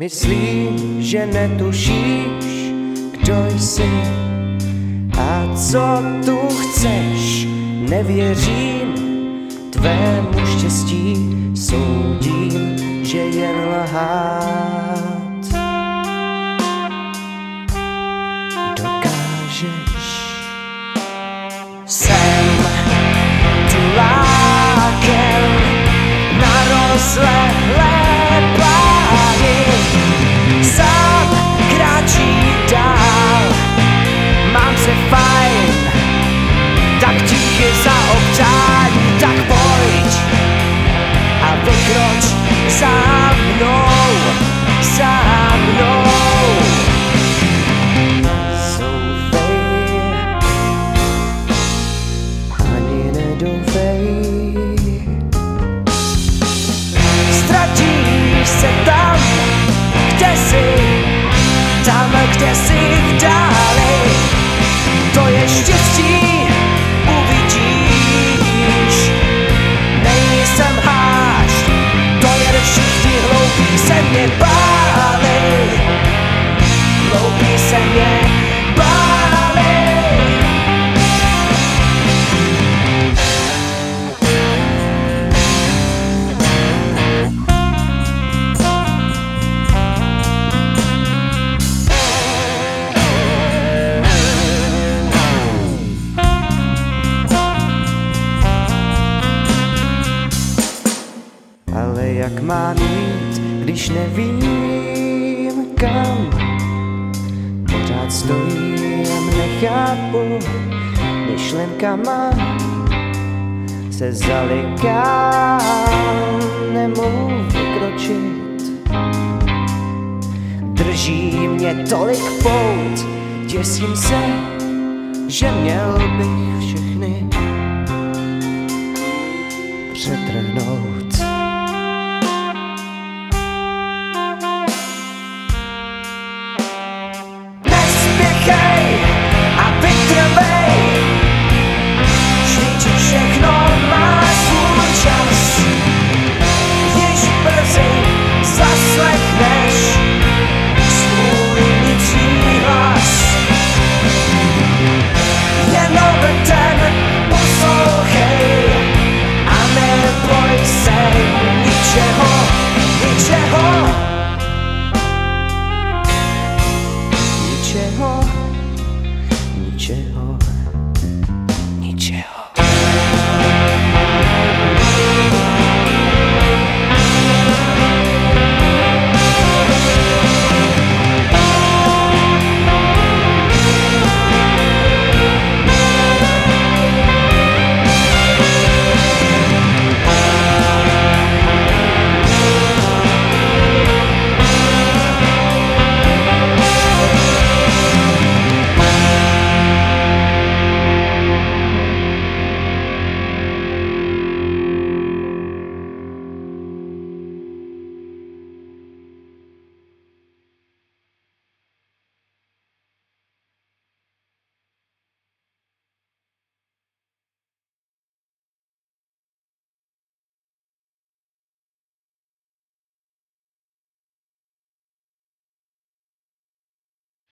Myslím, že netušíš, kdo jsi a co tu chceš. Nevěřím tvému štěstí, soudím, že jen lhát dokážeš. Jsem tulákem na rozlehlé se tam, kde jsi, tam, kde jsi v dáli. Jak mám jít, když nevím kam. Pořád stojím, nechápu Myšlenkama se zalikám Nemohu vykročit. Drží mě tolik pout Děsím se, že měl bych všechny přetrhnout